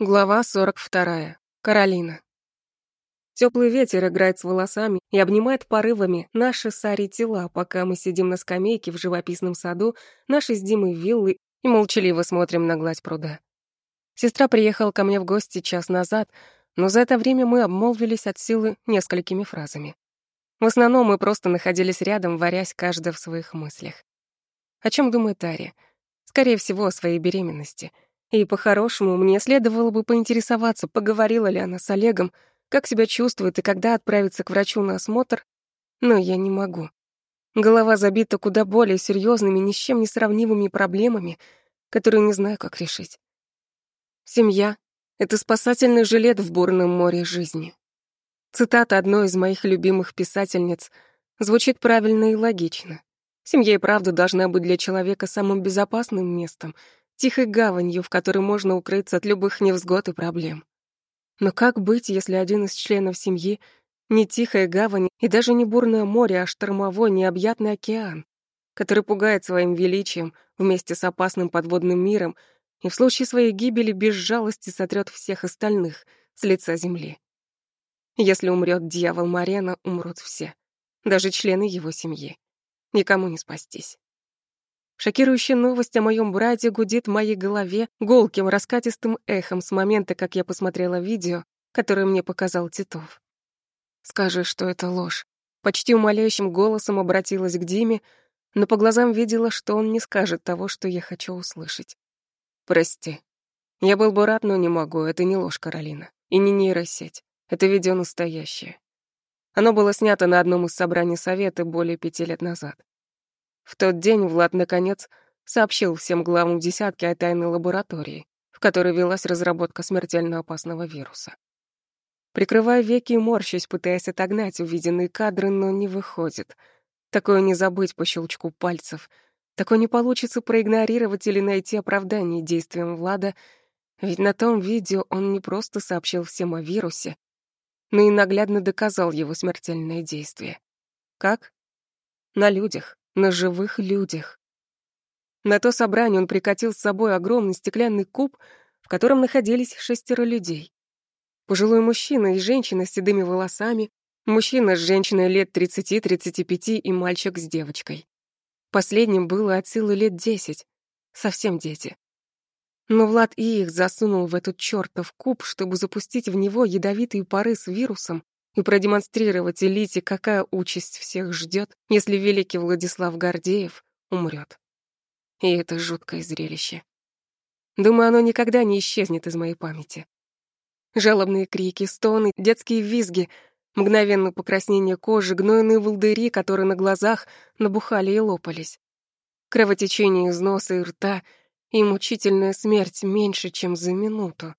Глава 42. Каролина. Теплый ветер играет с волосами и обнимает порывами наши сари тела, пока мы сидим на скамейке в живописном саду нашей с Димой виллы и молчаливо смотрим на гладь пруда. Сестра приехала ко мне в гости час назад, но за это время мы обмолвились от силы несколькими фразами. В основном мы просто находились рядом, варясь каждая в своих мыслях. О чем думает Ария? Скорее всего, о своей беременности — и по-хорошему мне следовало бы поинтересоваться, поговорила ли она с Олегом, как себя чувствует и когда отправиться к врачу на осмотр, но я не могу. Голова забита куда более серьезными, ни с чем не сравнимыми проблемами, которые не знаю, как решить. Семья — это спасательный жилет в бурном море жизни. Цитата одной из моих любимых писательниц звучит правильно и логично. Семья и правда должна быть для человека самым безопасным местом — тихой гаванью, в которой можно укрыться от любых невзгод и проблем. Но как быть, если один из членов семьи не тихая гавань и даже не бурное море, а штормовой, необъятный океан, который пугает своим величием вместе с опасным подводным миром и в случае своей гибели без жалости сотрет всех остальных с лица земли. Если умрет дьявол Марена, умрут все, даже члены его семьи. Никому не спастись. Шокирующая новость о моем брате гудит в моей голове голким раскатистым эхом с момента, как я посмотрела видео, которое мне показал Титов. «Скажи, что это ложь». Почти умоляющим голосом обратилась к Диме, но по глазам видела, что он не скажет того, что я хочу услышать. «Прости. Я был бы рад, но не могу. Это не ложь, Каролина. И не нейросеть. Это видео настоящее. Оно было снято на одном из собраний Совета более пяти лет назад. В тот день Влад, наконец, сообщил всем главам десятки о тайной лаборатории, в которой велась разработка смертельно опасного вируса. Прикрывая веки и морщусь, пытаясь отогнать увиденные кадры, но не выходит. Такое не забыть по щелчку пальцев. Такое не получится проигнорировать или найти оправдание действиям Влада, ведь на том видео он не просто сообщил всем о вирусе, но и наглядно доказал его смертельное действие. Как? На людях на живых людях. На то собрание он прикатил с собой огромный стеклянный куб, в котором находились шестеро людей. Пожилой мужчина и женщина с седыми волосами, мужчина с женщиной лет 30-35 и мальчик с девочкой. Последним было от силы лет десять, совсем дети. Но Влад и их засунул в этот чертов куб, чтобы запустить в него ядовитые пары с вирусом, и продемонстрировать элите, какая участь всех ждет, если великий Владислав Гордеев умрет. И это жуткое зрелище. Думаю, оно никогда не исчезнет из моей памяти. Жалобные крики, стоны, детские визги, мгновенное покраснение кожи, гнойные волдыри, которые на глазах набухали и лопались. Кровотечение из носа и рта и мучительная смерть меньше, чем за минуту.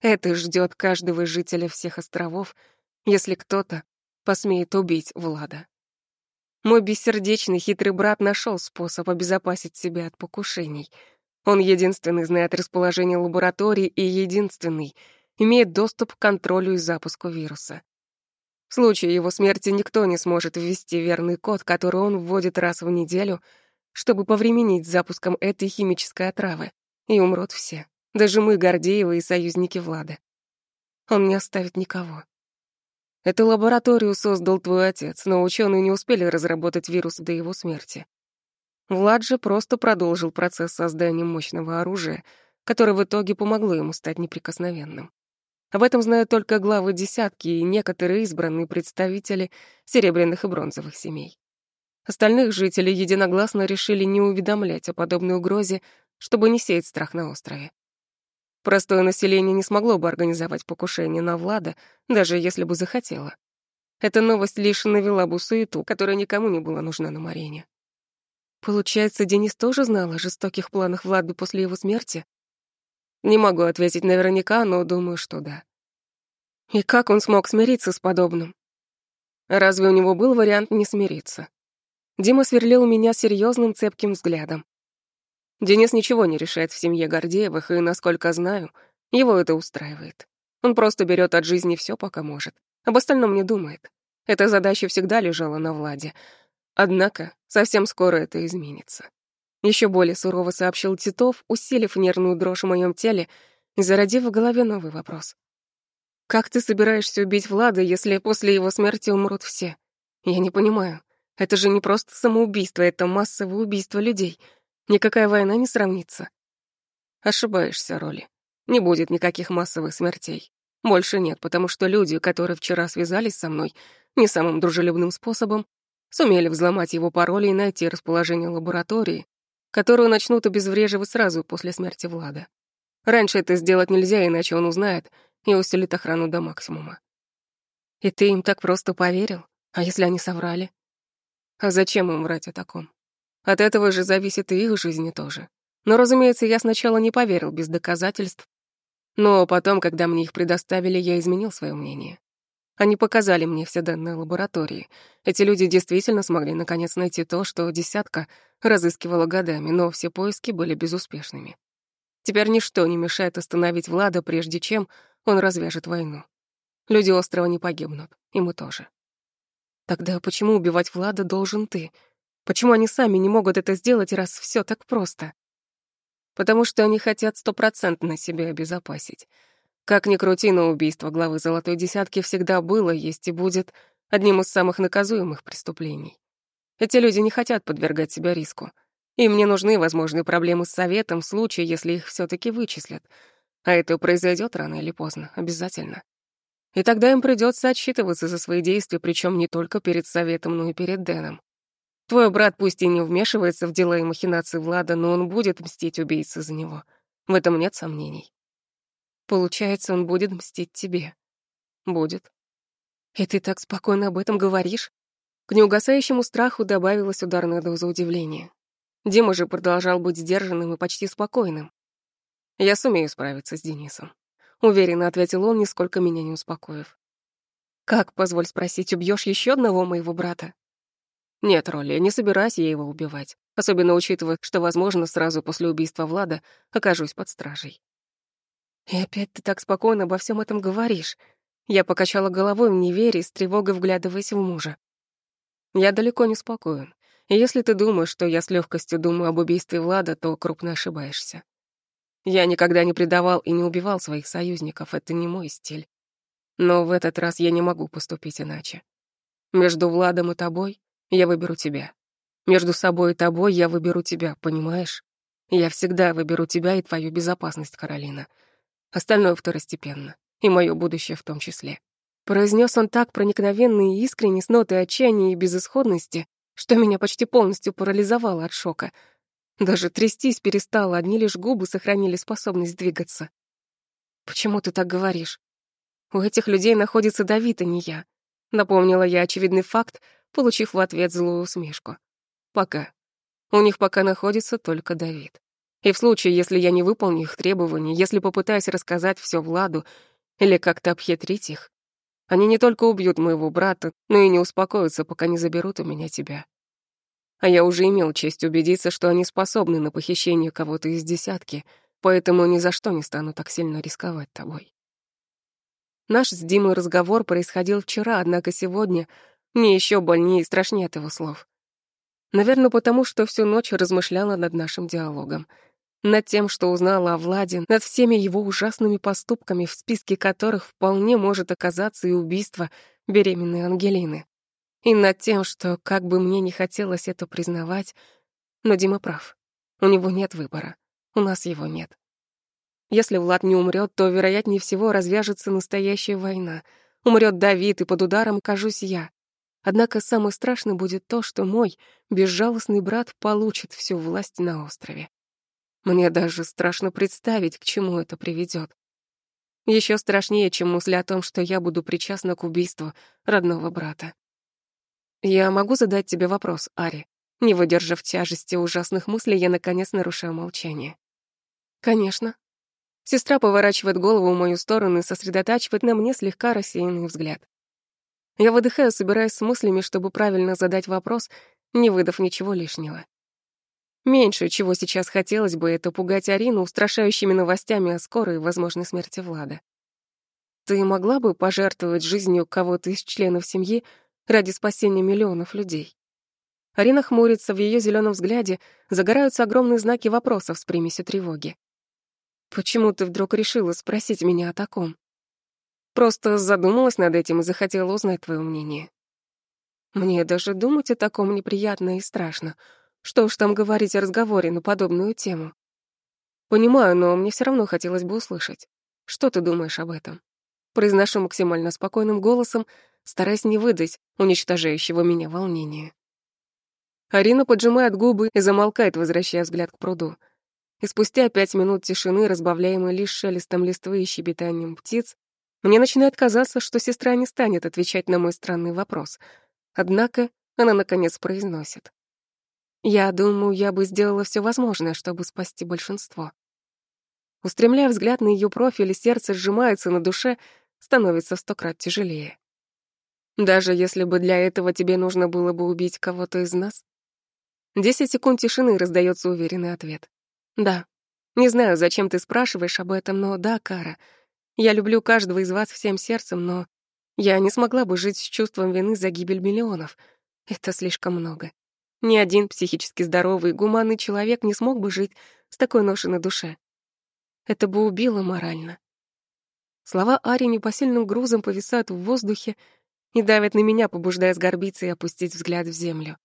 Это ждет каждого жителя всех островов — если кто-то посмеет убить Влада. Мой бессердечный хитрый брат нашел способ обезопасить себя от покушений. Он единственный знает расположение лаборатории и единственный имеет доступ к контролю и запуску вируса. В случае его смерти никто не сможет ввести верный код, который он вводит раз в неделю, чтобы повременить с запуском этой химической отравы. И умрут все, даже мы, Гордеевы и союзники Влада. Он не оставит никого. Эту лабораторию создал твой отец, но ученые не успели разработать вирус до его смерти. Влад же просто продолжил процесс создания мощного оружия, которое в итоге помогло ему стать неприкосновенным. Об этом знают только главы десятки и некоторые избранные представители серебряных и бронзовых семей. Остальных жителей единогласно решили не уведомлять о подобной угрозе, чтобы не сеять страх на острове. Простое население не смогло бы организовать покушение на Влада, даже если бы захотело. Эта новость лишь навела бы суету, которая никому не была нужна на Марине. Получается, Денис тоже знал о жестоких планах Влада после его смерти? Не могу ответить наверняка, но думаю, что да. И как он смог смириться с подобным? Разве у него был вариант не смириться? Дима сверлил меня серьезным цепким взглядом. Денис ничего не решает в семье Гордеевых, и, насколько знаю, его это устраивает. Он просто берет от жизни все, пока может. Об остальном не думает. Эта задача всегда лежала на Владе. Однако совсем скоро это изменится. Еще более сурово сообщил Титов, усилив нервную дрожь в моем теле зародив в голове новый вопрос. «Как ты собираешься убить Влада, если после его смерти умрут все? Я не понимаю. Это же не просто самоубийство, это массовое убийство людей. Никакая война не сравнится». Ошибаешься, Роли. Не будет никаких массовых смертей. Больше нет, потому что люди, которые вчера связались со мной не самым дружелюбным способом, сумели взломать его пароли и найти расположение лаборатории, которую начнут обезвреживать сразу после смерти Влада. Раньше это сделать нельзя, иначе он узнает и усилит охрану до максимума. И ты им так просто поверил? А если они соврали? А зачем им врать о таком? От этого же зависит и их жизни тоже. Но, разумеется, я сначала не поверил без доказательств, но потом, когда мне их предоставили, я изменил свое мнение. Они показали мне все данные лаборатории. Эти люди действительно смогли наконец найти то, что десятка разыскивала годами, но все поиски были безуспешными. Теперь ничто не мешает остановить Влада, прежде чем он развяжет войну. Люди острова не погибнут, и мы тоже. Тогда почему убивать Влада должен ты? Почему они сами не могут это сделать, раз все так просто? Потому что они хотят стопроцентно себя обезопасить. Как ни крути, но убийство главы Золотой Десятки всегда было, есть и будет одним из самых наказуемых преступлений. Эти люди не хотят подвергать себя риску. Им не нужны возможные проблемы с Советом в случае, если их все таки вычислят. А это произойдет рано или поздно, обязательно. И тогда им придется отсчитываться за свои действия, причем не только перед Советом, но и перед Дэном. Твой брат пусть и не вмешивается в дела и махинации Влада, но он будет мстить убийце за него. В этом нет сомнений. Получается, он будет мстить тебе. Будет. И ты так спокойно об этом говоришь? К неугасающему страху добавилась ударная доза удивления. Дима же продолжал быть сдержанным и почти спокойным. «Я сумею справиться с Денисом», — уверенно ответил он, нисколько меня не успокоив. «Как, позволь спросить, убьешь еще одного моего брата?» «Нет, Роли, не собираюсь я его убивать, особенно учитывая, что, возможно, сразу после убийства Влада окажусь под стражей». «И опять ты так спокойно обо всем этом говоришь?» Я покачала головой в неверии, с тревогой вглядываясь в мужа. Я далеко не спокоен. И если ты думаешь, что я с легкостью думаю об убийстве Влада, то крупно ошибаешься. Я никогда не предавал и не убивал своих союзников, это не мой стиль. Но в этот раз я не могу поступить иначе. Между Владом и тобой я выберу тебя. Между собой и тобой я выберу тебя, понимаешь? Я всегда выберу тебя и твою безопасность, Каролина. Остальное второстепенно, и мое будущее в том числе. Произнес он так проникновенно и искренне, с нотой отчаяния и безысходности, что меня почти полностью парализовало от шока. Даже трястись перестало, одни лишь губы сохранили способность двигаться. «Почему ты так говоришь? У этих людей находится Давид, а не я», — напомнила я очевидный факт, получив в ответ злую усмешку. «Пока. У них пока находится только Давид. И в случае, если я не выполню их требований, если попытаюсь рассказать все Владу или как-то обхитрить их, они не только убьют моего брата, но и не успокоятся, пока не заберут у меня тебя. А я уже имел честь убедиться, что они способны на похищение кого-то из десятки, поэтому ни за что не стану так сильно рисковать тобой. Наш с Димой разговор происходил вчера, однако сегодня мне еще больнее и страшнее от его слов. Наверное, потому что всю ночь размышляла над нашим диалогом — над тем, что узнала о Владе, над всеми его ужасными поступками, в списке которых вполне может оказаться и убийство беременной Ангелины. И над тем, что, как бы мне не хотелось это признавать, но Дима прав. У него нет выбора. У нас его нет. Если Влад не умрет, то, вероятнее всего, развяжется настоящая война. Умрет Давид, и под ударом окажусь я. Однако самое страшное будет то, что мой безжалостный брат получит всю власть на острове. Мне даже страшно представить, к чему это приведет. Еще страшнее, чем мысль о том, что я буду причастна к убийству родного брата. Я могу задать тебе вопрос, Ари? Не выдержав тяжести ужасных мыслей, я наконец нарушаю молчание. Конечно. Сестра поворачивает голову в мою сторону и сосредотачивает на мне слегка рассеянный взгляд. Я выдыхаю, собираясь с мыслями, чтобы правильно задать вопрос, не выдав ничего лишнего. Меньше, чего сейчас хотелось бы, это пугать Арину устрашающими новостями о скорой возможной смерти Влада. Ты могла бы пожертвовать жизнью кого-то из членов семьи ради спасения миллионов людей? Арина хмурится, в ее зеленом взгляде загораются огромные знаки вопросов с примесью тревоги. Почему ты вдруг решила спросить меня о таком? Просто задумалась над этим и захотела узнать твое мнение. Мне даже думать о таком неприятно и страшно. Что уж там говорить о разговоре на подобную тему. Понимаю, но мне все равно хотелось бы услышать. Что ты думаешь об этом? Произношу максимально спокойным голосом, стараясь не выдать уничтожающего меня волнения. Арина поджимает губы и замолкает, возвращая взгляд к пруду. И спустя пять минут тишины, разбавляемой лишь шелестом листвы и щебетанием птиц, мне начинает казаться, что сестра не станет отвечать на мой странный вопрос. Однако она, наконец, произносит. «Я думаю, я бы сделала все возможное, чтобы спасти большинство». Устремляя взгляд на ее профиль, сердце сжимается на душе, становится в сто крат тяжелее. Даже если бы для этого тебе нужно было бы убить кого-то из нас? Десять секунд тишины раздается уверенный ответ. Да. Не знаю, зачем ты спрашиваешь об этом, но да, Кара. Я люблю каждого из вас всем сердцем, но я не смогла бы жить с чувством вины за гибель миллионов. Это слишком много. Ни один психически здоровый, гуманный человек не смог бы жить с такой ношей на душе. Это бы убило морально. Слова Ари непосильным грузом повисают в воздухе и давят на меня, побуждая сгорбиться и опустить взгляд в землю.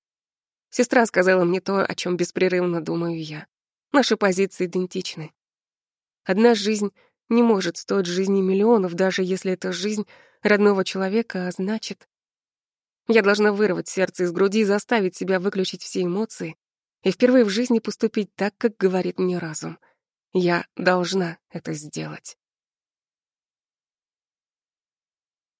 Сестра сказала мне то, о чем беспрерывно думаю я. Наши позиции идентичны. Одна жизнь не может стоить жизни миллионов, даже если это жизнь родного человека, а значит... Я должна вырвать сердце из груди и заставить себя выключить все эмоции и впервые в жизни поступить так, как говорит мне разум — я должна это сделать.